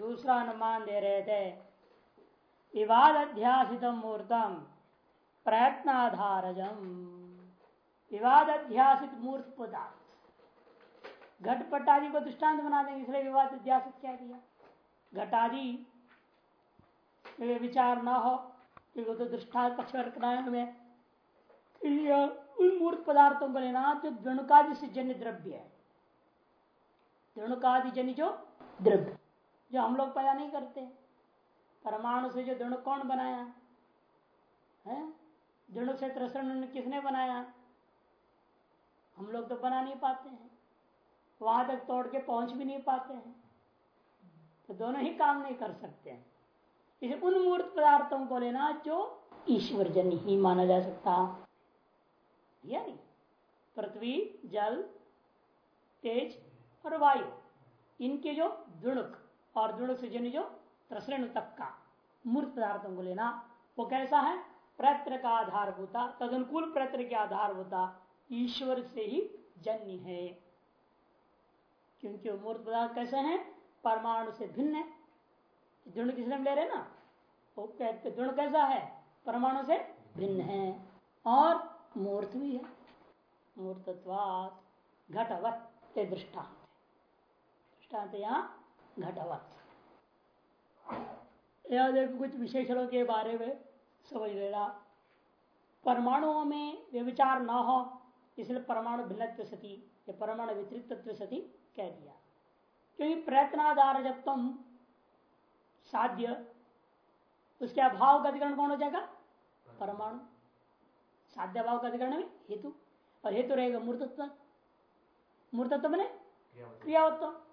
दूसरा अनुमान दे रहे थे। विवाद अध्यासित मूर्तम, प्रयत्नाधारजम। विवाद अध्यासित मूर्त पदार्थ घटपटादि को दृष्टांत बना देंगे इसलिए विवाद अध्यासित क्या? दिया घटादि विचार ना हो क्योंकि तो दृष्टांत पक्ष रखना है हमें उन मूर्त पदार्थों को लेना, जो द्रणुकादि से जन्य द्रव्य है। द्रणुकादि जन्य जो द्रव्य। जो हम लोग पैदा नहीं करते। परमाणु से जो दृढ़ कौन बनाया? है? दृढ़ से त्रसरण किसने बनाया? हम लोग तो बना नहीं पाते हैं। वहाँ तक तोड़ के पहुँच भी नहीं पाते हैं। तो दोनों ही काम नहीं कर सकते हैं। इसे उन मूर्त पदार्थों को लेना जो ईश्वर जन ही माना जा सकता। या नहीं पृथ्वी, जल, तेज और वायु। इनके जो दुणुक और दुणुक से जन जो त्रसरण तक का मूर्त पदार्थों को लेना वो कैसा है? प्रयत्न का आधार होता, तदनुकूल प्रयत्न के आधार होता, ईश्वर से ही जन्य है। क्योंकि मूर्त पदार्थ कैसे हैं? परमाणु से भिन्न है। दृढ़ किसने ले रहे ना? वो दृढ़ कैसा है? परमाणु से भिन्न है। और मूर्त भी है। मूर्तत्वात घटवत दृष्टांत दृष्टांत यहाँ घटवत या देखो कुछ विशेषणों के बारे में समझ लेना। परमाणुओं में व्यविचार न हो इसलिए परमाणु भिन्न सती या परमाणु वितरित सती कह दिया। क्योंकि प्रयत्नाधार जब तुम साध्य उसके अभाव का अधिकरण कौन हो जाएगा? परमाणु। साध्य भाव का अधिकरण में हेतु और हेतु रहेगा मूर्तत्व। मूर्तत्व मैंने क्रियावत्व।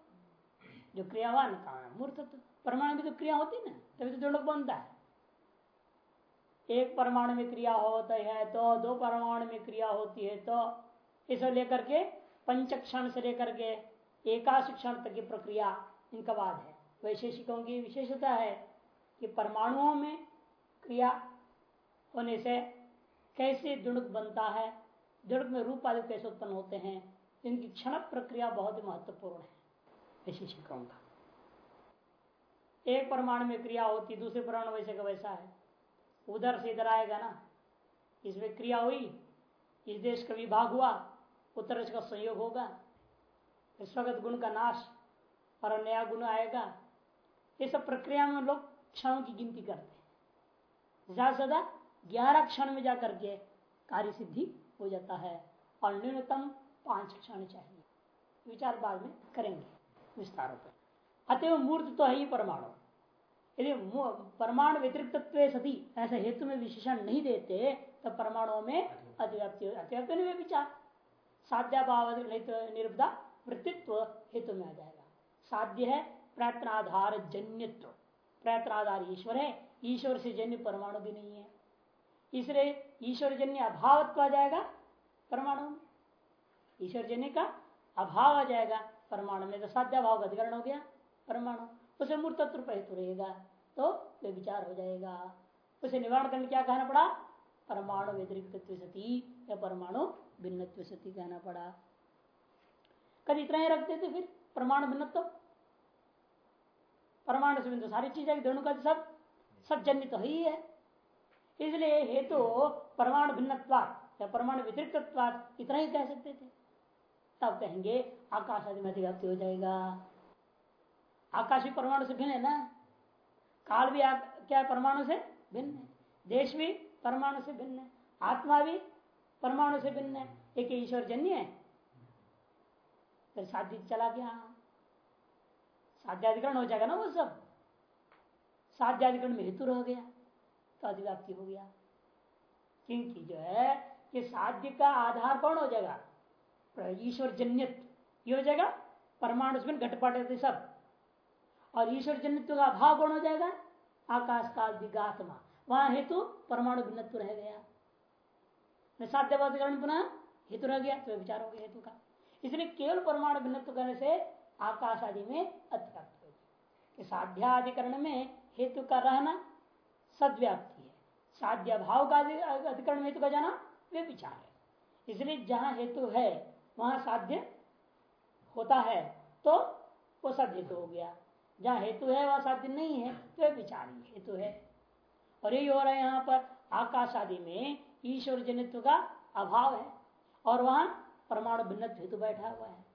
जो क्रियावान कहा है, मूर्तत्व, परमाणु में तो क्रिया होती ना, तभी तो जोड़क बनता है। एक परमाणु में क्रिया होता है तो दो परमाणु में क्रिया होती है तो इसे लेकर के पंच क्षण से लेकर के एकाश क्षण तक की प्रक्रिया इनका बाद है। वैशेषिकों की विशेषता है कि परमाणुओं में क्रिया होने से कैसे दुणुक बनता है दुणुक में रूप आदि कैसे उत्पन्न होते हैं, इनकी क्षण प्रक्रिया बहुत ही महत्वपूर्ण है। वैशेषिकों का एक परमाणु में क्रिया होती, दूसरे परमाणु वैसे का वैसा है। उधर से इधर आएगा ना। इसमें क्रिया हुई, इस देश का विभाग हुआ, उत्तर का संयोग होगा। स्वगत गुण का नाश, और नया गुण आएगा। ये सब प्रक्रिया में लोग क्षणों की गिनती करते हैं। ज़्यादा ज़्यादा ग्यारह क्षण में जाकर के कार्य सिद्धि हो जाता है, और न्यूनतम पाँच क्षण चाहिए। विचार बाद में करेंगे। विस्तारों पर अतएव मूर्त तो है ही परमाणु। यदि परमाणु व्यतिरिक्त सती ऐसे हेतु में विशेषण नहीं देते तो परमाणुओं में अतिव्याप्ति अतिव्याप्ति में विचार। साध्याभाव निर्भदा वृत्तित्व हेतु में आ जाएगा। साध्य है प्रयत्नाधार जन्यत्व। प्रयत्नाधार ईश्वर है। ईश्वर से जन्य परमाणु भी नहीं है। इसलिए ईश्वर जन्य अभावत्व आ जाएगा परमाणु में। ईश्वर जन्य का अभाव आ जाएगा। परमाणु में तो साध्याभाव का अधिकरण हो गया। परमाणु, उसे मूर्त हेतु रहेगा तो वे विचार हो जाएगा। उसे निवारण करने क्या कहना पड़ा? परमाणु व्यतिरिक्त सती या परमाणु भिन्न सती कहना पड़ा। कभी इतना ही रखते थे फिर? परमाणु भिन्नत्व? परमाणु से बिंदु सारी चीज़ें दोनों का सब सब जन्य तो ही है। इसलिए हेतु तो परमाणु भिन्नत्वाद या परमाणु व्यतिरिक्त इतना ही कह सकते थे। तब कहेंगे, आकाश आदि में अधिव्याप्ति हो जाएगा। आकाश भी परमाणु से भिन्न है ना? काल भी क्या परमाणु से भिन्न है। देश भी परमाणु से भिन्न है। आत्मा भी परमाणु से भिन्न है। एक ईश्वर जन्य है। फिर साध्य चला गया। साध्याधिकरण हो जाएगा ना वो सब? साध्याधिकरण में हेतु रह गया तो अधिव्याप्ति हो गया। क्योंकि जो है कि साध्य का आधार कौन हो जाएगा? ईश्वर जन्यत ये हो जाएगा परमाणु घटपट सब। और ईश्वर जनित्व का अभाव कौन हो जाएगा? आकाश काल दिगात्मा। वहाँ हेतु परमाणु भिन्नत्व रह गया। साध्यवादीकरण पुनः हेतु रह गया तो विचार हो गया हेतु का। इसलिए केवल परमाणु भिन्नत्व करने से आकाश आदि में अत्याप्त होगी साध्याधिकरण में हेतु का रहना सद्व्याप्ति है। साध्य भाव का अधिकरण में हेतु का जाना वे विचार है। इसलिए जहाँ हेतु है वहाँ साध्य होता है तो वो सद हेतु हो गया। जहाँ हेतु है वह साध्य नहीं है तो विचारी हेतु है। और यही हो रहा है यहाँ पर आकाश आदि में ईश्वर जनित्व का अभाव है और वहाँ परमाणु भिन्न हेतु बैठा हुआ है।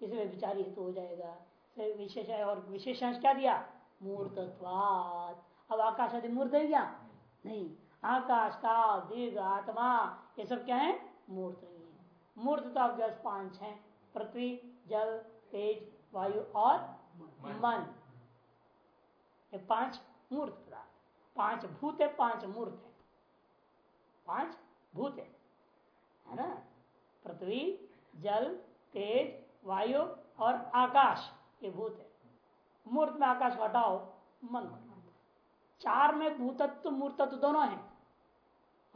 इसमें विचारी हेतु हो जाएगा। विशेष और विशेषांश क्या दिया? मूर्तत्वाद अब आकाश आदि मूर्त है क्या? नहीं। आकाश का दीर्घ आत्मा ये सब क्या है? मूर्त नहीं है मूर्त तो आप पाँच है पृथ्वी जल तेज वायु और मन। ये पाँच मूर्त पदार्थ। पाँच भूत है पाँच मूर्त है। पाँच भूत है है ना? पृथ्वी जल तेज वायु और आकाश ये भूत है। मूर्त में आकाश हटाओ मन चार में भूतत्व मूर्तत्व दोनों है।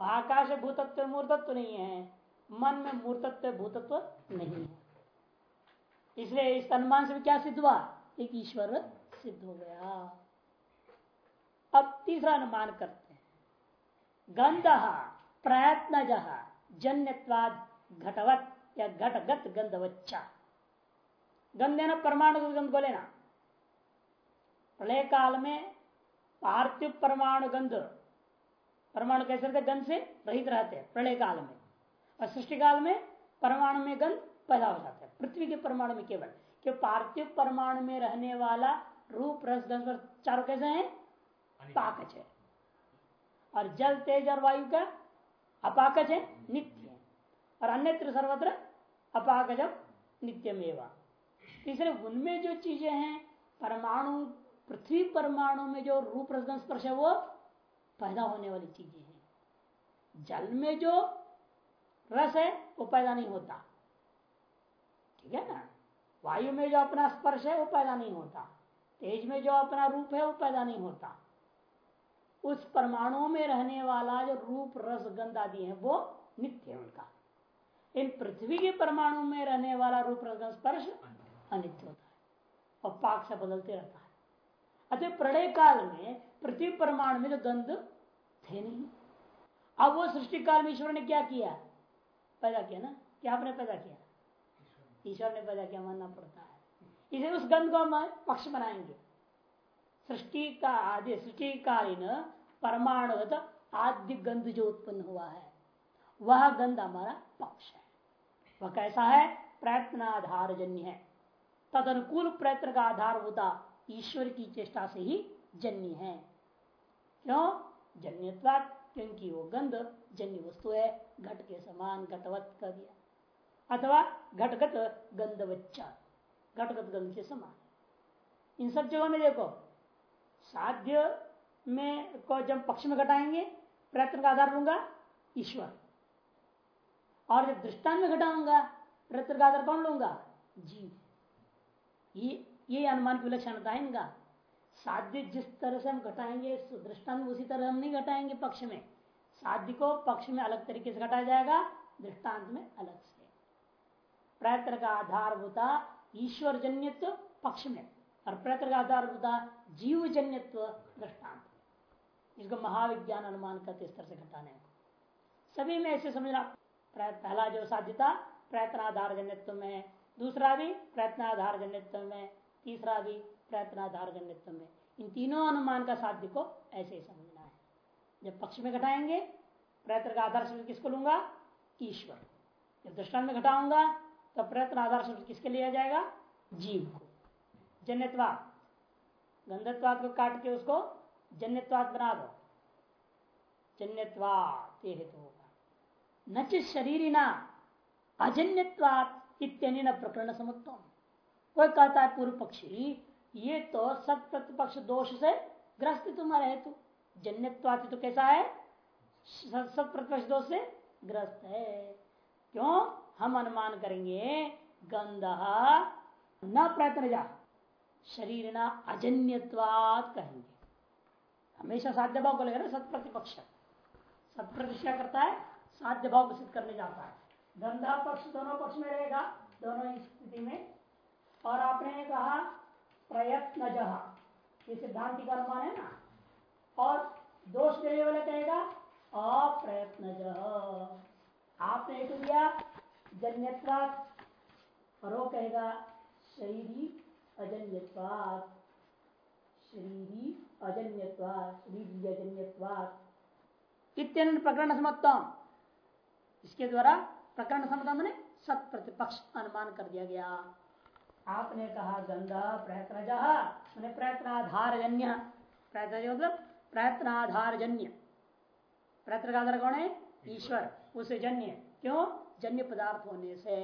आकाश भूतत्व मूर्तत्व नहीं है। मन में मूर्तत्व, भूतत्व नहीं है। इसलिए इस अनुमान से क्या सिद्ध हुआ? एक ईश्वर सिद्ध हो गया। अब तीसरा अनुमान करते हैं। गंध प्रयत्न जहा जन्यवाद घटवत या घटगत गंधवच्चा। गंध ना, परमाणु गंध बोले ना प्रलय काल में पार्थिव परमाणु गंध। परमाणु कैसे रहते गंध से रहित रहते हैं प्रलय काल में। और सृष्टि काल में परमाणु में गंध पैदा हो जाता है। पृथ्वी के परमाणु में केवल। कि पार्थिव परमाणु में रहने वाला रूप रस गंध चारों कैसे हैं? पाकच है। और जल तेज और वायु का अपाकच है नित्य और अन्यत्र सर्वत्र अपाकज नित्यमेवा। तीसरे उनमें जो चीज़ें हैं परमाणु पृथ्वी परमाणु में जो रूप रसगन स्पर्श है वो पैदा होने वाली चीज़ें हैं। जल में जो रस है, वो पैदा नहीं होता। ठीक है ना? वायु में जो अपना स्पर्श है, वो पैदा नहीं होता। तेज में जो अपना रूप है, वो पैदा नहीं होता। उस परमाणुओं में रहने वाला जो रूप, रस, गंध आदि है, वो नित्य है उनका। इन पृथ्वी के परमाणु में रहने वाला रूप, रस स्पर्श अनित्य होता है और पाक से बदलते रहता है। अतः प्रलय काल में पृथ्वी परमाणु में जो गंध थे नहीं। अब वो सृष्टि काल में ईश्वर ने क्या किया? पैदा किया ना? क्या आपने पैदा किया? ईश्वर ने पैदा किया मानना पड़ता है। इसे उस गंध को हम पक्ष बनाएँगे। सृष्टि का आदि सृष्टि कालीन परमाणुगत आद्य गंध जो उत्पन्न हुआ है, वह गंध हमारा पक्ष है। वह कैसा है? प्रयत्न आधार जन्य है। तद अनुकूल प्रयत्न का आधार होता ईश्वर की चेष्टा से ही जन्य है। क्यों? जन्यत्वा क्योंकि वो गंध जन्य वस्तु है, घट के समान घटवत कर दिया। अथवा घटगत गंधवच्चा घटगत गंध के समान। इन सब जगहों में देखो, साध्य में को जब पक्ष में घटाएँगे, प्रयत्न का आधार लूँगा, ईश्वर। और जब दृष्टान में घटाऊँगा, प्रयत्न का आधार कौन लूँगा? जीव। ये ये अनुमान की विलक्षणता है इनका। साध्य जिस तरह से हम घटाएँगे, दृष्टांत उसी तरह हम नहीं घटाएँगे पक्ष में। साध्य को पक्ष में अलग तरीके से घटाया जाएगा, दृष्टांत में अलग से। प्रयत्न का आधार होता ईश्वर जन्यत्व पक्ष में, और प्रयत्न का आधार होता जीव जन्यत्व दृष्टांत इसको महाविज्ञान अनुमान करते इस तरह से घटाने को। सभी में ऐसे समझना पहला जो साध्यता प्रयत्न आधार जन्यत्व में, दूसरा भी प्रयत्न आधार जन्यत्व में, तीसरा भी प्रयत्न आधार जन्यत्व में। इन तीनों अनुमान का साध्य को ऐसे ही समझना है। जब पक्ष में घटाएँगे, प्रयत्न का आधार शब्द किसको लूँगा? ईश्वर। जब दृष्टान में घटाऊँगा तो प्रयत्न आधार शब्द किसके लिया जाएगा? जीव को। जन्यत्वाद। गंधत्वाद को काट के उसको जन्यत्वाद बना दो। जन्यत्वाद ये हेतु होगा। न शरीर ना अजन्यत्वाद इत्यन प्रकरण समुत्तम। कोई कहता है पूर्व पक्षी ये तो सत प्रतिपक्ष दोष से ग्रस्त तुम्हारा हेतु। जन्यत्वाति तो कैसा है? सत प्रतिपक्ष दोष से ग्रस्त है। क्यों? हम अनुमान करेंगे, गंध न प्रयत्न जा शरीर न अजन्यवाद कहेंगे। हमेशा साध्य भाव को लेकर सत प्रतिपक्ष। सत प्रतिष्ठा करता है? साध्य भाव सिद्ध करने जाता है। धंधा पक्ष दोनों पक्ष में रहेगा, दोनों स्थिति में। और आपने कहा प्रयत्न जहा ये सिद्धांति का अनुमान है ना? और दोष देने वाले कहेगा अप्रयत्न आपने हेतु दिया जन्यत्वाद और वो कहेगा, शरीरी अजन्यवाद शरीरी अजन्यवाद शरीर अजन्यवाद इत्यन प्रकरण समत्तम इसके द्वारा प्रकरण समता मैंने सत प्रतिपक्ष अनुमान कर दिया गया। आपने कहा गंगा प्रयत्न मैंने प्रयत्नाधारजन्य प्रयत्न मतलब प्रयत्नाधारजन्य। प्रयत्न का आधार कौन है? ईश्वर। उसे जन्य। क्यों? जन्य पदार्थ होने से।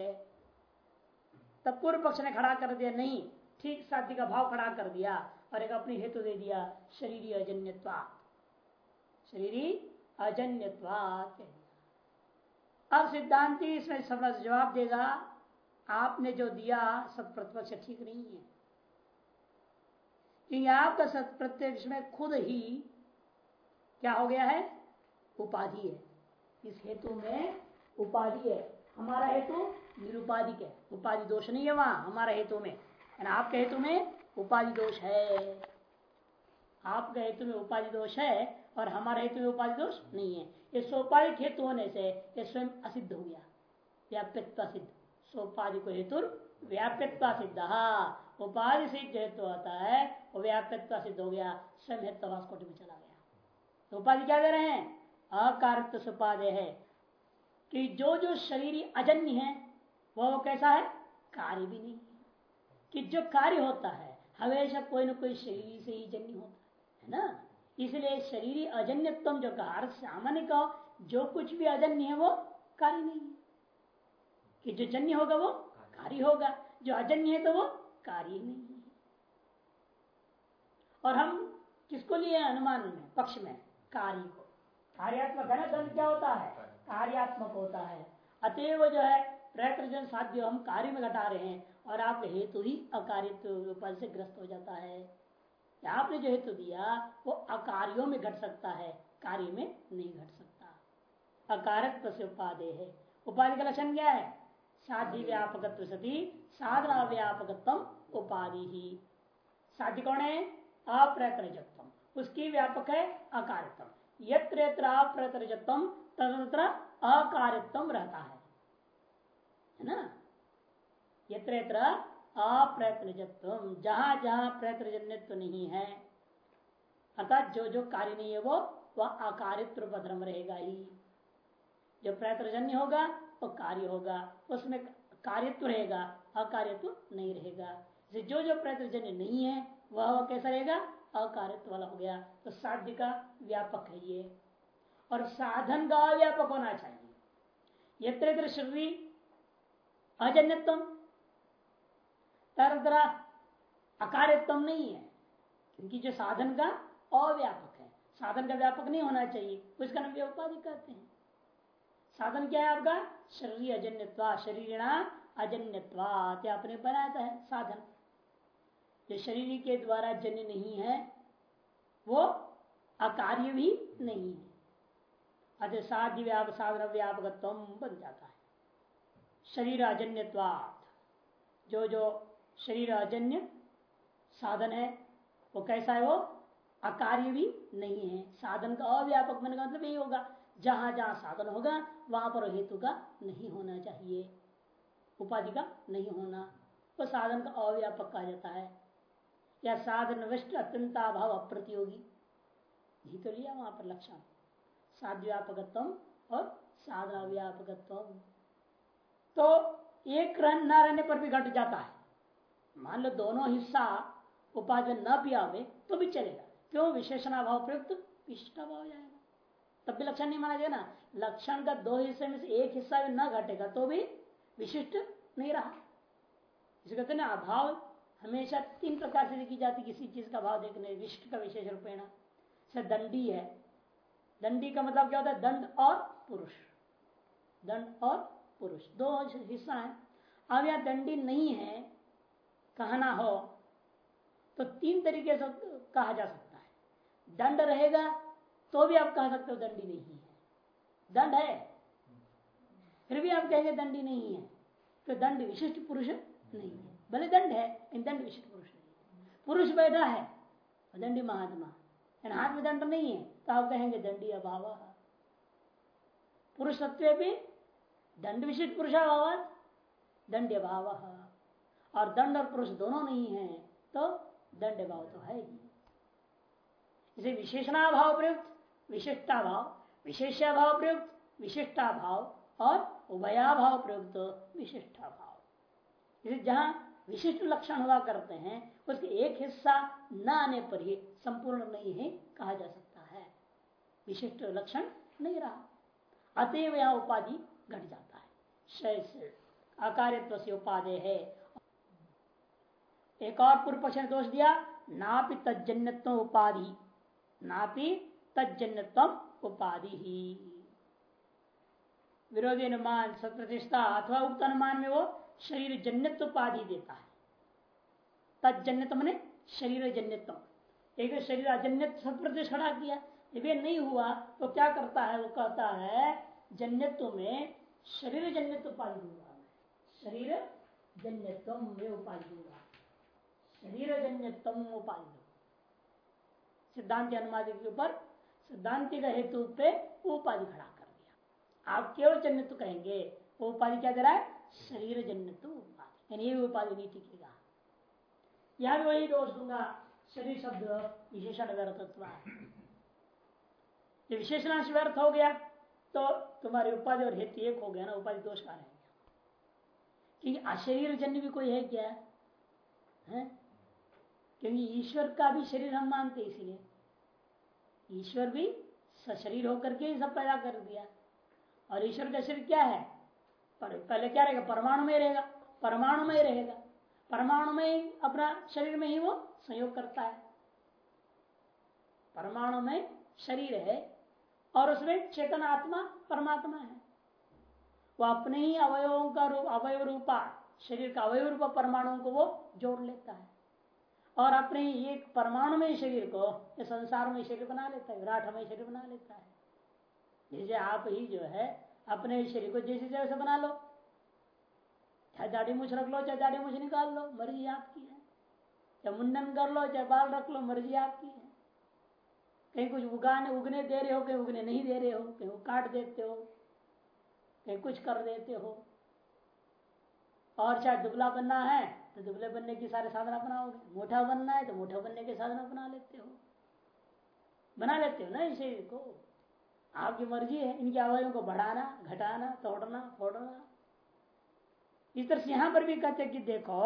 तब पूर्व पक्ष ने खड़ा कर दिया नहीं ठीक साथी का भाव खड़ा कर दिया और एक अपनी हेतु दे दिया शरीरी अजन्यत्वा शरीरी अजन्यत्वा अब सिद्धांति इसमें सब जवाब देगा आपने जो दिया, सत प्रतिपक्ष ठीक नहीं है। क्योंकि आपका सत प्रत्यक्ष में खुद ही क्या हो गया है? उपाधि है। इस हेतु में उपाधि है। हमारा हेतु निरुपाधिक है। उपाधि दोष नहीं है वहाँ, हमारा हेतु में। आपके हेतु में उपाधि दोष है। आपके हेतु में उपाधि दोष है और हमारे हेतु में उपाधि दोष नहीं है। ये सोपाधिक हेतु होने से ये स्वयं असिद्ध हो गया। व्याप्यत्व सिद्ध सोपाधि को हेतु व्याप्यत्व सिद्ध। उपाधि से जो हेतु होता है, वो व्याप्यत्व सिद्ध हो गया स्वयं हेतु कोटि में चला गया। तो उपाधि क्या कह रहे हैं? अकारत्व सुपाधे है। कि जो जो शरीर अजन्य है, वह कैसा है? कार्य भी नहीं कि जो कार्य होता है, हमेशा कोई ना कोई शरीर से ही जन्य होता है ना? इसलिए शरीर अजन्यत्म जो कहा सामान्य का जो कुछ भी अजन्य है, वो कार्य नहीं है। कि जो जन्य होगा वो कार्य होगा, जो अजन्य है तो वो कार्य नहीं है। और हम किसको लिए अनुमान में, पक्ष में? कार्य को। कार्यात्मक है ना दंड क्या होता है? कार्यात्मक होता है। अतएव जो है प्रयत्न साध्य हम कार्य में घटा रहे हैं और आप हेतु ही अकार्य पद से ग्रस्त हो जाता है। आपने जो हेतु दिया, वो अकार्यों में घट सकता है, कार्य में नहीं घट सकता। अकारक से उपाधे है। उपाधि का लक्षण क्या है? साध्य व्यापक सती साधना व्यापक उपाधि। ही साध्य कौन है? अप्रयत्न उसकी व्यापक है अकार्यतम यत्र यत्र अप्रयत्न तदत्र अकार्यत्म रहता है। ना? यत्र यत्र अप्रयत्न जहाँ जहाँ प्रयत्न नहीं है, अर्थात जो जो कार्य नहीं है वो, वह अकारित्व पद्रम रहेगा ही। जो प्रयत्नजन्य होगा वो कार्य होगा। उसमें कार्यत्व रहेगा, अकार्यत्व नहीं रहेगा। जो जो प्रयत्नजन्य नहीं है, वह वह कैसा रहेगा? अकार्यत्व वाला हो गया। तो साध्य का व्यापक है ये। और साधन का व्यापक होना चाहिए। यत्र शरीर अजन्यत्म तरह अकार्यत्म नहीं है। क्योंकि जो साधन का अव्यापक है। साधन का व्यापक नहीं होना चाहिए। उसका नाम व्योपाधि कहते हैं। साधन क्या है आपका? शरीर अजन्यत्वा शरीर अजन्यत्वा। आपने बनाया है साधन। जो शरीर के द्वारा जन्य नहीं है, वो अकार्य भी नहीं है। अतः साध्य व्याप, साधन व्यापक बन जाता है। शरीर अजन्यवाद जो जो शरीर अजन्य साधन है, वो कैसा है वो? अकार्य भी नहीं है। साधन का अव्यापक मन का मतलब यही होगा। जहाँ जहाँ साधन होगा, वहाँ पर हेतु का नहीं होना चाहिए। उपाधि का नहीं होना। वो साधन का अव्यापक कहा जाता है। या साधन विष्ट अत्यंताभाव अप्रतियोगी। यही तो लिया वहाँ पर लक्षण। साध्यापकत्व और साधना तो एक रन न रहने पर भी घट जाता है। मान लो दोनों हिस्सा उपाधि न भी आवे तो भी चलेगा। क्यों? विशेषणाभाव प्रयुक्त विशिष्टाभाव जाएगा। तब भी लक्षण नहीं माना जाएगा ना। लक्षण का दो हिस्से में से एक हिस्सा भी न घटेगा तो भी विशिष्ट नहीं रहा। इसे कहते ना, अभाव हमेशा तीन प्रकार से देखी जाती किसी चीज़ का भाव देखने, विशिष्ट का विशेष रूपेण। से दंडी है। दंडी का मतलब क्या होता है? दंड और पुरुष। दंड और पुरुष, दो हिस्सा है। अब यह दंडी नहीं है, कहना हो तो तीन तरीके से कहा जा सकता है। दंड रहेगा तो भी आप कह सकते हो दंडी नहीं है। दंड है। फिर भी आप कहेंगे दंडी नहीं है तो दंड विशिष्ट पुरुष नहीं है। भले दंड है दंड विशिष्ट पुरुष नहीं पुरुष बैठा है दंडी महात्मा। हाथ में दंड नहीं है तो आप कहेंगे दंडी अभाव। पुरुष सत्व भी दंड विशिष्ट पुरुषाभाव दंड भाव और दंड और पुरुष दोनों नहीं है तो दंड भाव तो है ही। इसे विशेषणाभाव प्रयुक्त विशिष्टाभाव विशेषाभाव प्रयुक्त विशिष्टा भाव और उभयाभाव प्रयुक्त विशिष्टाभाव। इसे जहाँ विशिष्ट लक्षण हुआ करते हैं, उसके एक हिस्सा न आने पर ही संपूर्ण नहीं है कहा जा सकता है। विशिष्ट लक्षण नहीं रहा। अतएव यहाँ उपाधि घट जाता है। अकार्यत्व से उपाधि है। एक और पूर्व पक्ष ने दोष दिया, नापि तजन्यत्व उपाधि। नापि तजन्यत्व उपाधि। ही विरोधी अनुमान सत्प्रतिष्ठा अथवा उक्त अनुमान में वो शरीर जन्यत्व उपाधि देता है। तजन्यत्व मैंने शरीर जन्यत्व। एक शरीर अजन्य सत्प्रतिष्ठ खड़ा किया, ये नहीं हुआ तो क्या करता है? वो कहता है, जन्यत्व में शरीर जन्यत्व उपाधि दूँगा शरीर जन्यत्व में उपाधि दूँगा। शरीर जन्यत्व उपाधि सिद्धांत अनुवाद के ऊपर सिद्धांति का हेतु पे उपाधि खड़ा कर दिया। आप केवल जन्यत्व कहेंगे वो उपाधि क्या दे रहा है? शरीर जन्यत्व उपाधि। यानी ये उपाधि नहीं टिकेगा यहाँ भी वही दोष दूँगा, शरीर शब्द विशेषण व्यर्थत्व ये विशेषणांश व्यर्थ हो गया तो तुम्हारी उपाधि और हेतु एक हो गया ना, उपाधि दोष का रहेगा क्योंकि अशरीर जन्य भी कोई है क्या? है? क्योंकि ईश्वर का भी शरीर हम मानते इसीलिए। ईश्वर भी सशरीर होकर के ही सब पैदा कर दिया। और ईश्वर का शरीर क्या है? पर पहले क्या रहेगा? परमाणु में रहेगा। परमाणु में रहेगा। परमाणु में अपना शरीर में ही वो संयोग करता है। परमाणु में शरीर है और उसमें चेतन आत्मा परमात्मा है। वो अपने ही अवयवों का रूप अवयव रूपा, शरीर का अवयव रूपा परमाणुओं को वो जोड़ लेता है। और अपने परमाणु में शरीर को संसार में शरीर बना लेता है विराट में शरीर बना लेता है। जैसे आप ही जो है, अपने शरीर को जैसे जैसे बना लो। चाहे दाढ़ी मुछ रख लो, चाहे दाढ़ी मुछ निकाल लो, मर्ज़ी आपकी है। चाहे मुंडन कर लो, चाहे बाल रख लो, मर्ज़ी आपकी है। कहीं कुछ उगाने, उगने दे रहे हो, कहीं उगने नहीं दे रहे हो, कहीं वो काट देते हो, कहीं कुछ कर देते हो। और चाहे दुबला बनना है तो दुबले बनने की सारे साधन अपनाओगे मोटा बनना है तो मोटा बनने के साधन अपना लेते हो। बना लेते हो ना इस शरीर को? आपकी मर्ज़ी है, इनके अवयों को बढ़ाना, घटाना, तोड़ना, फोड़ना। इस तरह से यहाँ पर भी कहते हैं कि देखो,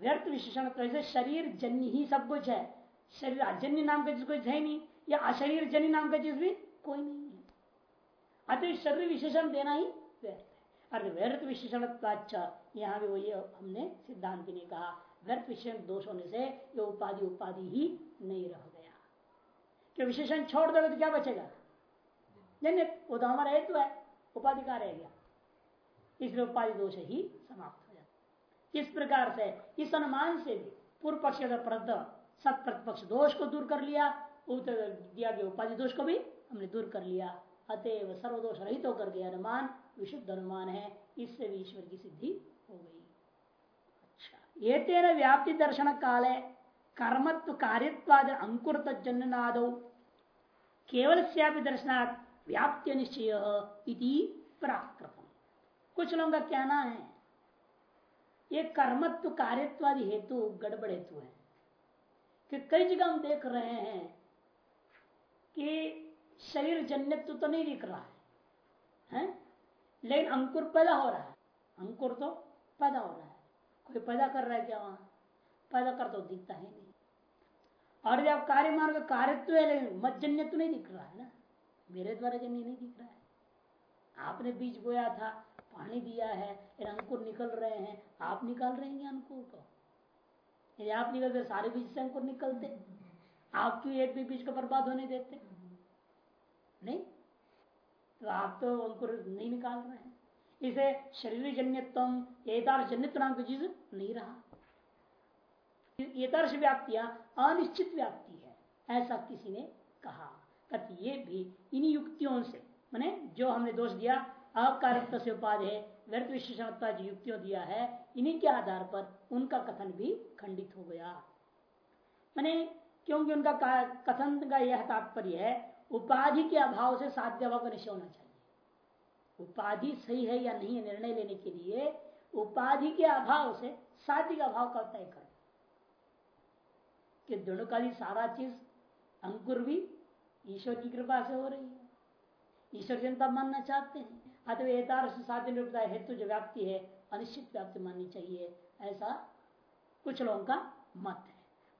व्यर्थ विशेषण तो ऐसे शरीर जन्य ही सब कुछ है। शरीर अजन्य नाम का चीज़ कोई है नहीं, या अशरीर जन्य नाम का चीज़ भी कोई नहीं है। अतः शरीर विशेषण देना ही व्यर्थ अरे व्यर्थ विशेषण यहाँ भी वही हमने सिद्धांत ने कहा। व्यर्थ विशेषण दोष होने से ये उपाधि उपाधि ही नहीं रह गया। क्यों विशेषण छोड़ दोगे तो क्या बचेगा? जन्य, वो तो हमारा हेतु है, उपाधि का रह गया? इसलिए उपाधि दोष ही समाप्त हो जाता इस प्रकार से, इस अनुमान से भी पूर्व पक्ष प्रद सत प्रतिपक्ष दोष को दूर कर लिया उत्तर दिया गया उपाधि दोष को भी हमने दूर कर लिया। अतएव सर्वदोष रहित तो होकर गया अनुमान विशुद्ध अनुमान है। इससे भी ईश्वर की सिद्धि हो गई। अच्छा। ये तेरा व्याप्ति दर्शन काले कर्मत्व कार्यवाद अंकुर तन्नाद केवल से दर्शनात् व्याप्ति निश्चय कुछ लोगों का कहना है? ये कर्मत्व कार्यवादी हेतु गड़बड़ हेतु है। कि कई जगह हम देख रहे हैं कि शरीर जन्यत्व तो नहीं दिख रहा है, है? लेकिन अंकुर पैदा हो रहा है। अंकुर तो पैदा हो रहा है। कोई पैदा कर रहा है क्या वहाँ? पैदा कर तो दिखता है नहीं। और जब कार्य मार्ग कार्यत्व है लेकिन मज्जन्य तो नहीं दिख रहा है ना? मेरे द्वारा जन्य नहीं दिख रहा है। आपने बीज बोया था पानी दिया है फिर अंकुर निकल रहे हैं। आप निकाल रहे हैं अंकुर को। यदि आप निकलते सारे बीज से अंकुर निकलते। आप क्यों एक भी बीज को बर्बाद होने देते? नहीं? तो आप तो उनको नहीं निकाल रहे हैं। इसे शरीर जन्यत्व एतार जन्यत्व नाम की चीज़ नहीं रहा। एतार्श व्याप्तियाँ अनिश्चित व्याप्ति है, ऐसा किसी ने कहा। कहते ये भी इन्हीं युक्तियों से, मैंने जो हमने दोष दिया अकारित्व से उपाधि व्यर्थ विशेषणता जो युक्तियों दिया है, इन्हीं के आधार पर उनका कथन भी खंडित हो गया। मैंने क्योंकि उनका कथन का यह तात्पर्य है उपाधि के अभाव से साध्य अभाव का निश्चय होना चाहिए। उपाधि सही है या नहीं निर्णय लेने के लिए उपाधि के अभाव से साध्य का अभाव का तय कर कि का सारा चीज़ अंकुर भी ईश्वर की कृपा से हो रही है। ईश्वर जनता मानना चाहते हैं। अतः एतार साधन हेतु जो व्याप्ति है, अनिश्चित व्याप्ति माननी चाहिए। ऐसा कुछ लोगों का मत है।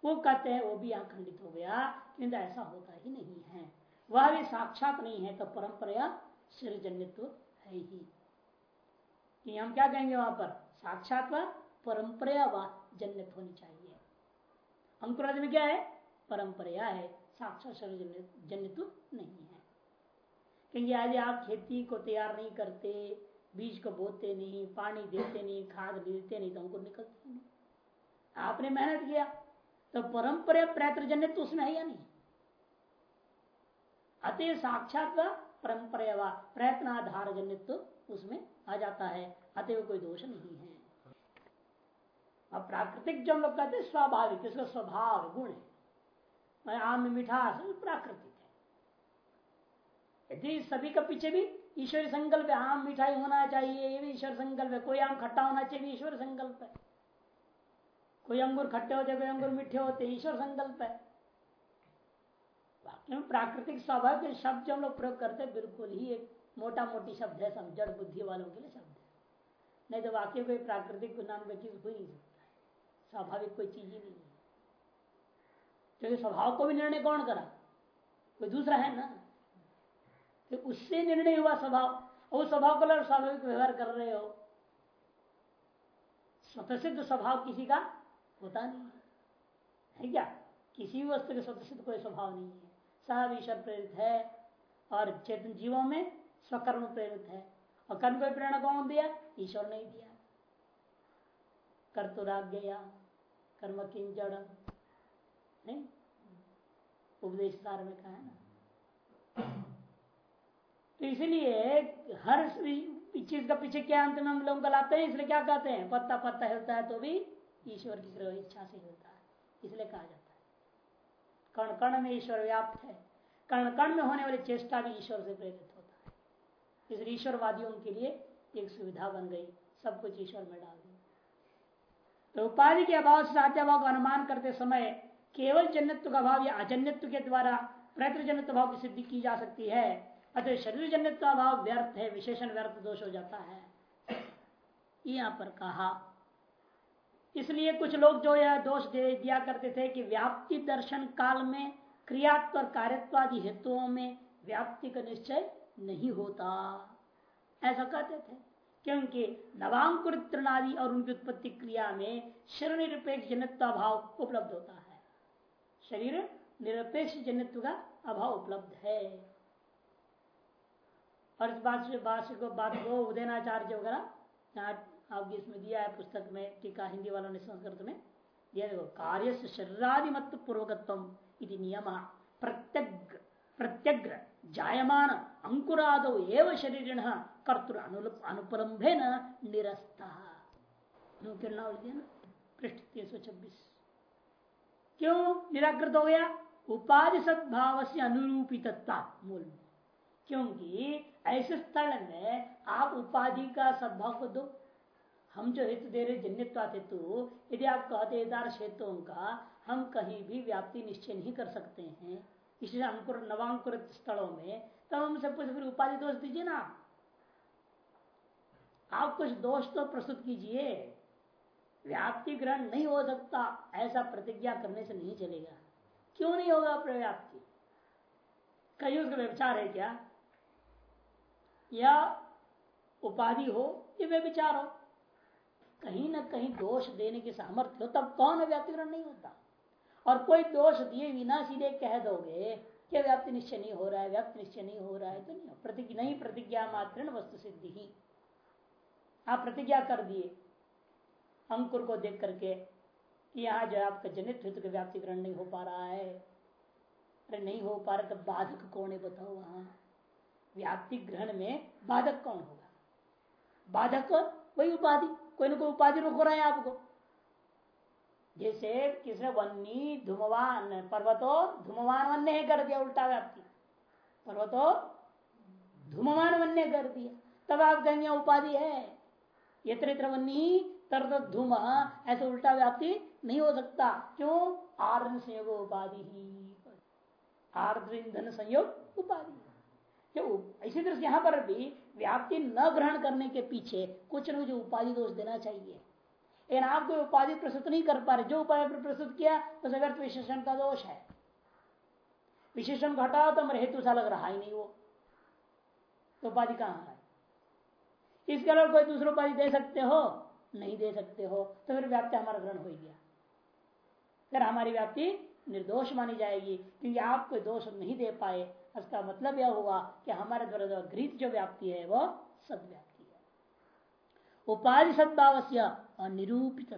वो कहते हैं, वो भी यहाँ खंडित हो गया, किंतु ऐसा होता ही नहीं है। वह भी साक्षात नहीं है तो परंपरा शरीरजन्यत्व है ही। कि हम क्या कहेंगे वहाँ पर? साक्षात परंपरा व जन्यत होनी चाहिए। अंकुराज में क्या है? परंपरा है। साक्षात शरीर जन्यत्व नहीं है। क्योंकि आज आप खेती को तैयार नहीं करते, बीज को बोते नहीं, पानी देते नहीं, खाद देते नहीं तो अंकुर निकलते नहीं। आपने मेहनत किया तो परंपरा प्रयत्न जन्य तो उसमें है या नहीं? अतः साक्षात परंपरा व प्रयत्न आधार जन्य उसमें आ जाता है। अतः कोई दोष नहीं है। अब प्राकृतिक जो हम लोग कहते हैं, स्वाभाविक, इसका स्वभाव, गुण है। आम, मिठास प्राकृतिक है। यदि सभी का पीछे भी ईश्वरी संकल्प आम, मिठाई होना चाहिए, ये भी ईश्वर संकल्प है। कोई आम खट्टा होना चाहिए ईश्वर संकल्प है। कोई अंगूर खट्टे होते, कोई अंगूर मीठे होते ईश्वर संकल्प है। प्राकृतिक स्वभाव स्वाभाविक शब्द जो हम लोग प्रयोग करते हैं, बिल्कुल ही एक मोटा मोटी शब्द है, सब जड़ बुद्धि वालों के लिए शब्द है। नहीं तो वाक्य कोई प्राकृतिक नाम का चीज़ हो ही नहीं सकता स्वाभाविक कोई चीज़ ही नहीं है। क्योंकि स्वभाव को भी निर्णय कौन करा? कोई दूसरा है ना? तो उससे निर्णय हुआ स्वभाव उस स्वभाव को स्वाभाविक व्यवहार कर रहे हो स्वतः स्वभाव किसी का होता नहीं है। क्या? किसी भी वस्तु के स्वतः कोई स्वभाव नहीं है। सब ईश्वर प्रेरित है और चेतन जीवों में स्वकर्म प्रेरित है। और कर्म को प्रेरणा कौन दिया? ईश्वर ने दिया। कर्तुराज्ञया कर्म किन जड़। उपदेश सार में कहा है ना। तो इसलिए हर चीज़ का पीछे क्या अंत में हम लोग गलाते हैं? इसलिए क्या कहते हैं? पत्ता पत्ता हिलता है तो भी ईश्वर की इच्छा से हिलता है। इसलिए कहा जाता है। कण कण में ईश्वर व्याप्त है। कण कण में होने वाली चेष्टा भी ईश्वर से प्रेरित होता है। इसलिए ईश्वरवादियों के लिए एक सुविधा बन गई। सब कुछ ईश्वर में डाल दी तो उपाधि के अभाव से साध्याभाव का अनुमान करते समय केवल जन्यत्व का भाव या अजन्यत्व के द्वारा प्रयत्न जन्यत्व भाव की सिद्धि की जा सकती है। अतः शरीर जन्यत्व भाव व्यर्थ है, विशेषण व्यर्थ दोष हो जाता है। यहाँ पर कहा इसलिए कुछ लोग जो यह दोष दे दिया करते थे कि व्याप्ति दर्शन काल में क्रियात्व और कार्यत्वादि हेतुओं में व्याप्ति का निश्चय नहीं होता। ऐसा कहते थे। क्योंकि नवांकुर तृणादि और उनकी उत्पत्ति क्रिया में शरीर निरपेक्ष जनत्व भाव उपलब्ध होता है। शरीर निरपेक्ष जनित्व का अभाव उपलब्ध है। और इस बात से बात को बात को उदयनाचार्य वगैरह आपकी इसमें दिया है पुस्तक में, टीका हिंदी वालों ने संस्कृत में, दिया देखो, कार्य से शरीरादिमत पूर्वकत्व नियम। प्रत्यग प्रत्यग्र, जायमान, अंकुराद एवं शरीर कर्तुर अनुपलम्बे न निरस्ता पृष्ठ तीन सौ छब्बीस। क्यों निराकृत हो गया? उपाधि सद्भाव से अनुरूपित मूल क्योंकि ऐसे स्थल में आप उपाधि का सद्भाव को दो हम जो हेतु दे रहे जन्यत्वा हेतु, यदि आप कहते हेतुओं का, हम कहीं भी व्याप्ति निश्चय नहीं कर सकते हैं। इसलिए अंकुर, नवांकुरित स्थलों में, तब तो हम सब कुछ फिर उपाधि दोष दीजिए ना। आप कुछ दोष तो प्रस्तुत कीजिए। व्याप्ति ग्रहण नहीं हो सकता, ऐसा प्रतिज्ञा करने से नहीं चलेगा। क्यों नहीं होगा प्रव्याप्ति कहीं उसका व्यवचार है क्या? या उपाधि हो, या व्यविचार हो। कहीं ना कहीं दोष देने की सामर्थ्य हो तब कौन व्याप्तिकरण नहीं होता? और कोई दोष दिए बिना सीधे कह दोगे कि व्याप्ति निश्चय नहीं हो रहा है व्याप्ति निश्चय नहीं हो रहा है तो नहीं प्रतिज्ञा नहीं, प्रतिज्ञा मात्र वस्तु सिद्धि ही। आप प्रतिज्ञा कर दिए, अंकुर को देख करके कि यहाँ जो आपका जनित हित का व्याप्ति ग्रहण नहीं हो पा रहा है। अरे नहीं हो पा रहा तो बाधक कौन है बताओ वहाँ? व्याप्ति ग्रहण में बाधक कौन होगा? बाधक वही उपाधि। कोई ना कोई उपाधि रोक रहा है आपको। जैसे किसने वन्नी, धूमवान, पर्वतो, धूमवान वन्य कर दिया उल्टा व्याप्ति। पर्वतो, धूमवान वन्य कर दिया। तब आप कहेंगे उपाधि है। यत्र यत्र वन्नी तर धूम, ऐसे उल्टा व्याप्ति नहीं हो सकता। क्यों? आर्द्र संयोग उपाधि ही। आर्द्र ईंधन संयोग उपाधि इसी तरह से यहाँ पर भी व्याप्ति न ग्रहण करने के पीछे कुछ न कुछ उपाधि दोष देना चाहिए। लेकिन आप कोई उपाधि प्रस्तुत नहीं कर पा रहे, जो उपाधि प्रस्तुत किया तो व्यर्थ विशेषण का दोष है। विशेषण घटाओ तो मेरे हेतु सा लग रहा ही नहीं वो। तो उपाधि कहाँ है? इसके अलावा कोई दूसरा उपाधि दे सकते हो? नहीं दे सकते हो तो फिर व्याप्ति हमारा ग्रहण हो गया। फिर हमारी व्याप्ति निर्दोष मानी जाएगी, क्योंकि आप कोई दोष नहीं दे पाए इसका मतलब यह हुआ कि हमारे द्वारा गृहित जो व्याप्ति है वह सदव्याप्ति है। उपाधि सद्भाव से अनिरूपित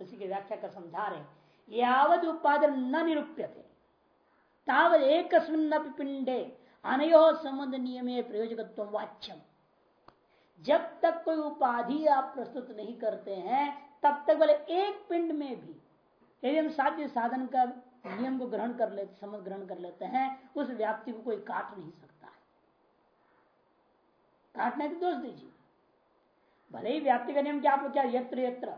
उसी की व्याख्या कर समझा रहे यावत उपाधि न निरूप्य थे तावत एक पिंडे अनयो संबंध नियम प्रयोजकत्व वाच्यम। जब तक कोई उपाधि आप प्रस्तुत नहीं करते हैं, तब तक बोले एक पिंड में भी। यदि हम साध्य साधन का नियम को ग्रहण कर लेते समझ ग्रहण कर लेते हैं, उस व्याप्ति को कोई काट नहीं सकता है। काटने तो दोष दीजिए। भले ही व्याप्ति का नियम क्या आप क्या, यत्र यत्र,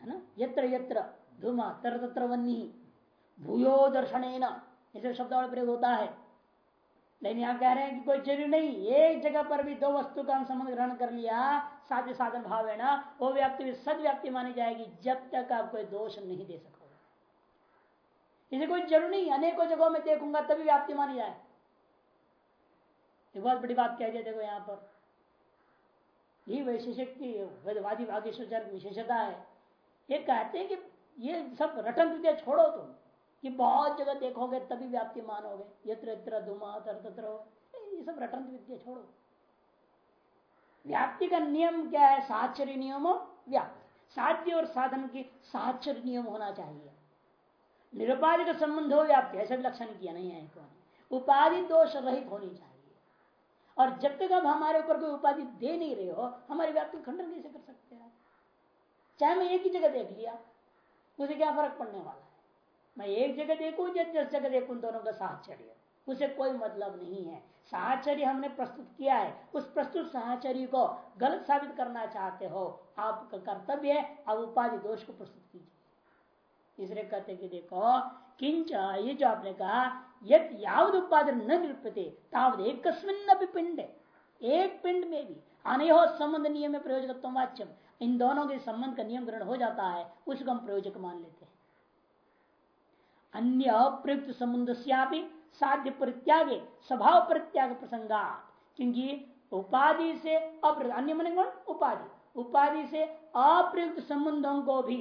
है ना? यत्र यत्र, धूमा, तर तत्र वन्नी भूयो दर्शन ऐसे शब्द प्रयोग होता है। लेकिन यहाँ कह रहे हैं कि कोई ज़रूरी नहीं, एक जगह पर भी दो वस्तु का संबंध ग्रहण कर लिया, साध्य साधन भाव है ना, वो व्याप्ति भी सद व्याप्ति मानी जाएगी, जब तक आप कोई दोष नहीं दे सकोगे इसे कोई ज़रूरी नहीं, अनेकों जगहों में देखूँगा, तभी व्याप्ति मानी जाए। एक बहुत बड़ी बात कह दिया, देखो यहाँ पर। यही वैशेषिक की वेदवादी भाग्यश्वर विशेषता है। ये कहते हैं कि ये सब रटन विद्या छोड़ो तुम। कि बहुत जगह देखोगे, तभी व्याप्ति मानोगे। यत्र यत्र धुमा तर तत्र ये सब रटन विद्या छोड़ो। व्याप्ति का नियम क्या है? साक्षर नियम व्याप्ति। साध्य और साधन की साचर्य नियम होना चाहिए। निरुपाधि का संबंध हो व्याप्ति ऐसा भी लक्षण किया नहीं है उपाधि दोष रहित होनी चाहिए। और जब तक अब हमारे ऊपर कोई उपाधि दे नहीं रहे हो, हमारी व्याप्ति खंडन कैसे कर सकते हैं चाहे मैं एक ही जगह देख लिया, मुझे क्या फ़र्क पड़ने वाला है? मैं एक जगह देखू, या दस जगह देखू, दोनों का साहचर्य? उसे कोई मतलब नहीं है। साहचर्य हमने प्रस्तुत किया है। उस प्रस्तुत साहचर्य को गलत साबित करना चाहते हो आपका कर्तव्य है, आप उपाधि दोष को प्रस्तुत कीजिए। इसलिए कहते कि देखो, किंच, ये जो आपने कहा यद यावद उत्पादन न निरूपते तावद एक पिंड एक पिंड में भी अनयो संबंध नियम में प्रयोजक वाच्यम। इन दोनों के संबंध का नियम ग्रहण हो जाता है, उसको हम प्रयोजक मान लेते हैं। अन्य अप्रयुक्त संबंध साध्य परित्यागे, स्वभाव परित्याग प्रसंगा क्योंकि उपाधि से अन्य मन उपाधि। उपाधि से अप्रयुक्त संबंधों को भी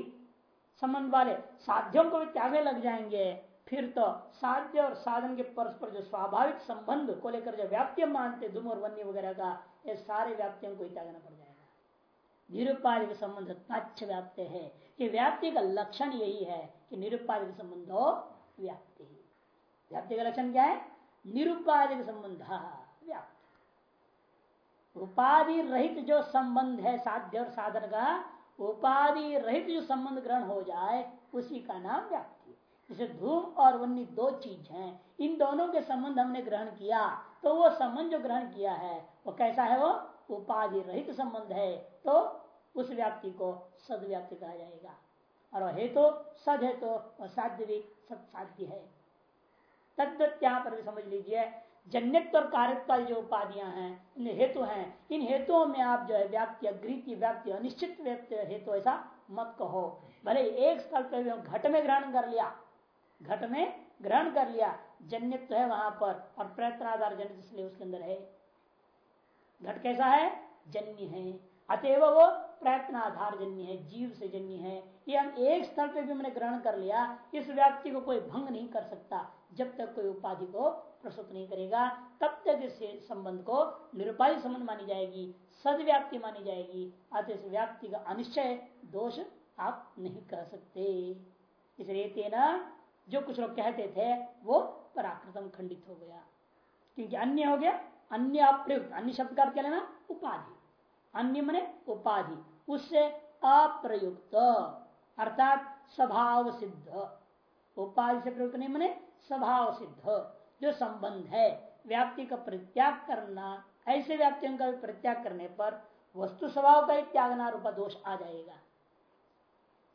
संबंध वाले साध्यों को भी त्यागने लग जाएँगे। फिर तो साध्य और साधन के परस्पर जो स्वाभाविक संबंध को लेकर जो व्याप्ति मानते धूम और वन्य वगैरह का, ये सारे व्याप्तियों को त्यागना पड़ जाएगा। निरुपाधिक संबंध तच्छ व्याप्त है। कि व्याप्ति का लक्षण यही है कि निरुपाधिक संबंध हो व्याप्ति। व्याप्ति का लक्षण क्या है? निरुपाधिक संबंध व्याप्ति। उपाधि रहित जो संबंध है, साध्य और साधन का उपाधि रहित जो संबंध ग्रहण हो जाए, उसी का नाम व्याप्ति जैसे धूम और वन्य दो चीज़ हैं, इन दोनों के संबंध हमने ग्रहण किया तो वो संबंध जो ग्रहण किया है, वो कैसा है वो? उपाधि रहित संबंध है तो उस व्याप्ति को सदव्याप्ति कहा जाएगा। और हेतु तो सद है तो साध्य भी सद साध्य है। तद्वत यहाँ पर भी समझ लीजिए जन्यत्व और कार्यत्व जो उपाधियाँ हैं इन हेतु हैं, इन हेतुओं में आप जो है व्याप्ति, अग्रीति, व्याप्ति, अनिश्चित हेतु ऐसा मत कहो। भले एक स्थल पर घट में ग्रहण कर लिया, घट में ग्रहण कर लिया, जन्यत्व है वहाँ पर और प्रयत्न आधार जन्य इसलिए उसके अंदर है। घट कैसा है? जन्य है। अतएव वो प्रयत्न आधार जन्य है, जीव से जन्य है। ये हम एक स्थल पे भी हमने ग्रहण कर लिया, इस व्याप्ति को कोई भंग नहीं कर सकता। जब तक कोई उपाधि को प्रस्तुत नहीं करेगा, तब तक इस संबंध को निरुपाधि संबंध मानी जाएगी, सदव्याप्ति मानी जाएगी। अतः इस व्याप्ति का अनिश्चय दोष आप नहीं कह सकते। इसलिए तेना जो कुछ लोग कहते थे, वो पराकृतम खंडित हो गया। क्योंकि अन्य हो गया, अन्य अप्रयुक्त अन्य शब्द का क्या लेना उपाधि। अन्य मने उपाधि, उससे अप्रयुक्त, अर्थात स्वभाव सिद्ध। उपाधि से प्रयुक्त नहीं मने स्वभाव सिद्ध जो संबंध है, व्याप्ति का परित्याग करना, ऐसे व्याप्तियों का परित्याग करने पर वस्तु स्वभाव का ही त्यागना रूपा दोष आ जाएगा।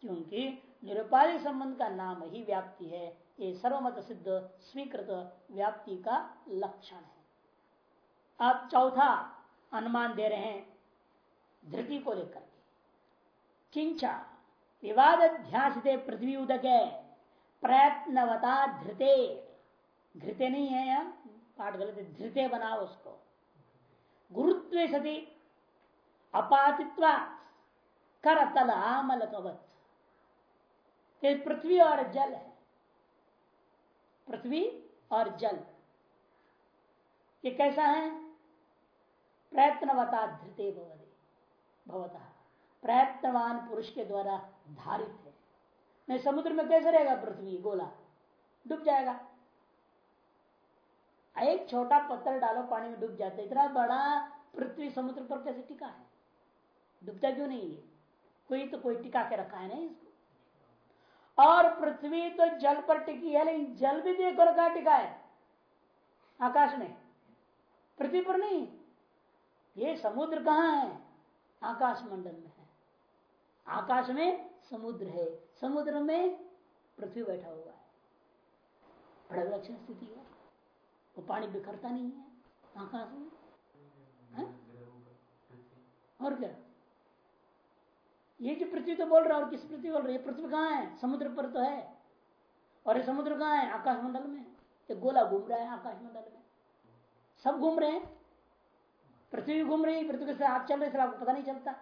क्योंकि निरुपाधिक संबंध का नाम ही व्याप्ति है, ये सर्वमत सिद्ध स्वीकृत व्याप्ति का लक्षण है। आप चौथा अनुमान दे रहे हैं, धृति को लेकर किंचा विवाद ध्यासित पृथ्वी उदक। प्रयत्नवता धृते। घृते नहीं है यहाँ, पाठ गलत धृते बनाओ उसको। गुरुत्व सती, अपातित्व कर तल आमल कवत पृथ्वी और जल है। पृथ्वी और जल। ये कैसा है? प्रयत्नवता धृते भवता प्रयत्नवान पुरुष के द्वारा धारित नहीं, समुद्र में कैसे रहेगा पृथ्वी? गोला। डूब जाएगा। एक छोटा पत्थर डालो, पानी में डूब जाता है। इतना बड़ा पृथ्वी समुद्र पर कैसे टिका है? डूबता क्यों नहीं है? कोई तो कोई टिका के रखा है ना इसको। और पृथ्वी तो जल पर टिकी है, लेकिन जल भी देखो रखा टिका है? आकाश में। पृथ्वी पर नहीं। ये समुद्र कहाँ है? आकाश मंडल में है। आकाश में समुद्र है। समुद्र में पृथ्वी बैठा हुआ है। बड़ा लक्षण स्थिति है। वो पानी बिखरता नहीं है। आकाश में? और क्या? ये जो पृथ्वी तो बोल रहा है और किस पृथ्वी बोल रही है? पृथ्वी कहाँ है? समुद्र पर तो है। और ये समुद्र कहाँ है? आकाश मंडल में। ये गोला घूम रहा है आकाश मंडल में। सब घूम रहे हैं। पृथ्वी घूम रही है। पृथ्वी से आप चल रहे आपको पता नहीं चलता।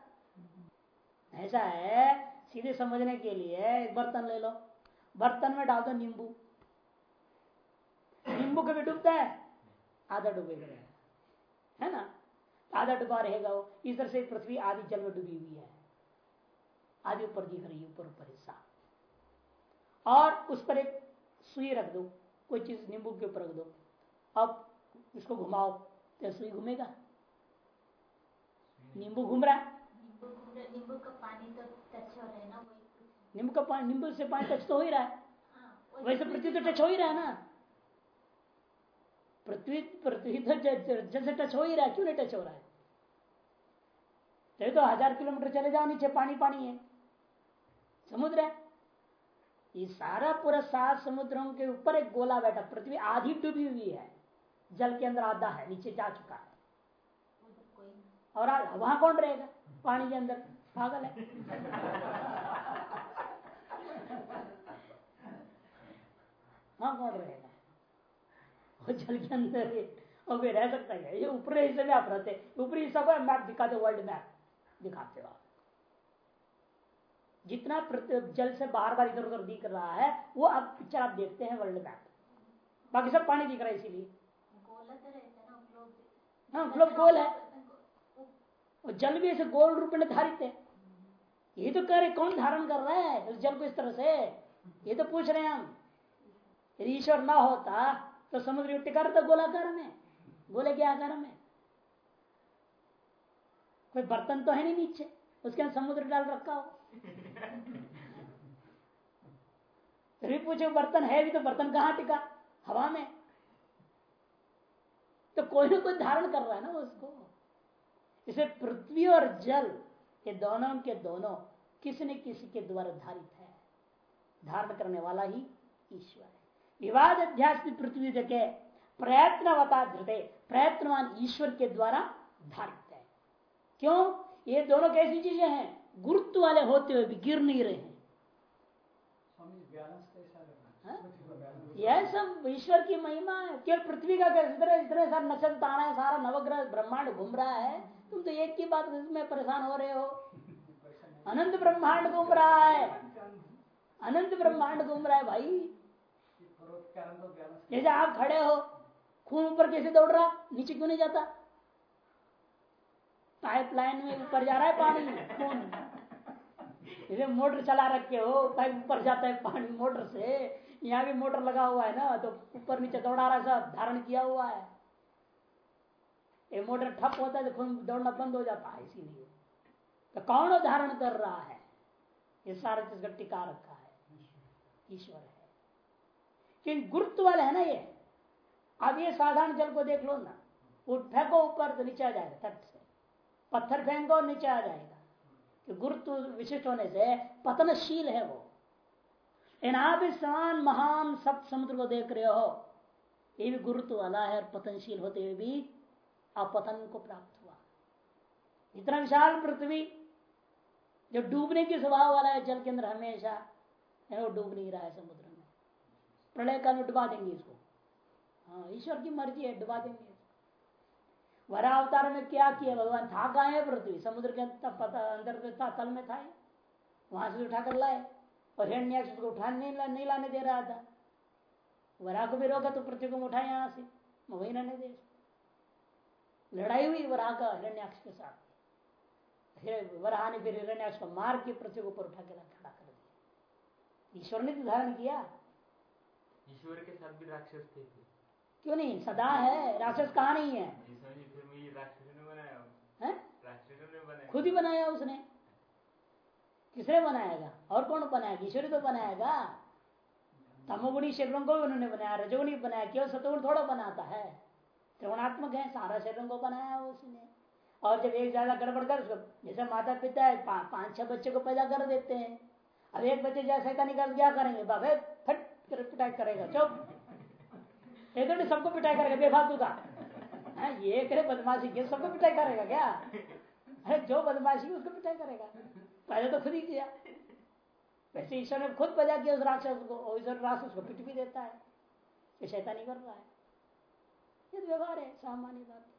ऐसा है सीधे समझने के लिए एक बर्तन ले लो। बर्तन में डाल दो नींबू। नींबू कभी डूबता है? आधा डूबेगा है। ना? आधा डूबा रहेगा वो। इस तरह से पृथ्वी आधी जल में डूबी हुई है। आधी ऊपर दिख रही है ऊपर ऊपर हिस्सा। और उस पर एक सुई रख दो। कोई चीज़ नींबू के ऊपर रख दो। अब उसको घुमाओ। तो सुई घूमेगा? नींबू घूम रहा है? नींबू का पानी तो टच हो रहा है ना नींबू का पानी नींबू से पानी टच तो हो ही रहा है। हाँ, वैसे पृथ्वी तो टच हो ही रहा है ना। पृथ्वी पृथ्वी तो जल से टच हो ही रहा है क्यों नहीं टच हो रहा है? तो हज़ार किलोमीटर चले जाओ नीचे पानी पानी है। समुद्र है। ये सारा पूरा सात समुद्रों के ऊपर एक गोला बैठा पृथ्वी आधी डूबी हुई है। जल के अंदर आधा है नीचे जा चुका है। और वहाँ कौन रहेगा? पानी के अंदर। पागल है। वहाँ कौन रहेगा? वो जल के अंदर और कोई रह सकता है ये ऊपरी हिस्से में आप रहते ऊपरी हिस्सा को मैप दिखाते वर्ल्ड मैप दिखाते हो आप। जितना जल से बार बार इधर उधर दिख रहा है वो अब पिक्चर आप देखते हैं वर्ल्ड मैप बाकी सब पानी दिख रहा है इसीलिए। हाँ ग्लोब गोल है। और जल भी ऐसे गोल रूप में धारित है। ये तो कह रहे कौन धारण कर रहा है उस जल को इस तरह से? ये तो पूछ रहे हैं हम। यदि ईश्वर ना होता तो समुद्र टिका रहता गोलाकार में। गोले के आकार में। कोई बर्तन तो है नहीं नीचे, उसके अंदर समुद्र डाल रखा हो। फिर पूछे, बर्तन है भी तो बर्तन कहाँ टिका? हवा में। तो कोई ना कोई धारण कर रहा है ना उसको। इसे पृथ्वी और जल ये दोनों के दोनों किसी न किसी के द्वारा धारित है। धारण करने वाला ही ईश्वर है। विवाद अध्यास पृथ्वी के प्रयत्नवता धृते प्रयत्नवान ईश्वर के द्वारा धारित है। क्यों? ये दोनों कैसी चीज़ें हैं? गुरुत्व वाले होते हुए भी गिर नहीं रहे हैं। हाँ? यह सब ईश्वर की महिमा है। केवल पृथ्वी का इतने इतने सारे नक्षत्र तारा है सारा नवग्रह ब्रह्मांड घूम रहा है। तुम तो एक की बात में परेशान हो रहे हो। अनंत ब्रह्मांड घूम रहा है। अनंत ब्रह्मांड घूम रहा है भाई। जैसे आप खड़े हो, खून ऊपर कैसे दौड़ रहा? नीचे क्यों नहीं जाता? पाइपलाइन में ऊपर जा रहा है पानी। खून। जैसे मोटर चला रखे हो पाइप ऊपर जाता है पानी मोटर से। यहाँ भी मोटर लगा हुआ है ना तो ऊपर नीचे दौड़ा रहा है, सब धारण किया हुआ है। ये मोटर ठप होता है तो खून दौड़ना बंद हो जाता है, इसीलिए। तो कौन धारण कर रहा है? ये सारा चीज़ का टिका रखा है। ईश्वर है। क्योंकि गुरुत्व वाले है ना ये? अब ये साधारण जल को देख लो ना। वो फेंको ऊपर तो नीचे आ जाएगा, तट से। पत्थर फेंको, नीचे आ जाएगा। कि गुरुत्व विशिष्ट होने से पतनशील है वो। इन आप इस समान महान सप्त समुद्र को देख रहे हो। ये भी गुरुत्व वाला है और पतनशील होते हुए भी अपतन को प्राप्त हुआ। इतना विशाल पृथ्वी जो डूबने के स्वभाव वाला है जल के अंदर हमेशा वो डूब नहीं रहा है समुद्र में। प्रलय का डुबा देंगे इसको। हाँ ईश्वर की मर्ज़ी है डुबा देंगे वरा अवतार में क्या किया? भगवान था कहा पृथ्वी? समुद्र के अंदर था तल में था वहाँ से उठा कर लाए और हिरण्याक्ष उसको उठाने नहीं, ला, नहीं लाने दे रहा था। वरा को भी रोका तो पृथ्वी को उठाए यहाँ से वही रहने दे। लड़ाई हुई वरा का हिरण्याक्ष के साथ। वराह ने फिर हिरण्याक्ष को मार के पृथ्वी को ऊपर उठा के खड़ा कर दिया। ईश्वर ने तो धारण किया? ईश्वर के साथ भी राक्षस थे। क्यों नहीं? सदा है राक्षस कहा नहीं है? खुद ही बनाया उसने। किसने बनाएगा और कौन बनाएगा ईश्वरी तो बनाएगा। तमोगुणी शरीरों को भी उन्होंने बनाया रजोगुणी बनाया केवल सतोगुण थोड़ा बनाता है। त्रिगुणात्मक है सारा शरीरों को बनाया उसने और जब एक ज़्यादा गड़बड़ कर जैसे माता पिता है पा, पाँच छह बच्चे को पैदा कर देते हैं। अब एक बच्चे जैसे का निकाल क्या करेंगे? बाबे फट कर पिटाई करेगा चुप। एक तो सबको पिटाई करेगा बेफालतू का। ये करे बदमाशी ये सबको पिटाई करेगा क्या? अरे जो बदमाशी उसको पिटाई करेगा। पहले तो खुद ही किया। वैसे ईश्वर ने खुद पैदा किया उस राक्षस को ईश्वर राक्षस को पिट भी देता है। ये शैतानी कर रहा है। ये व्यवहार है सामान्य बात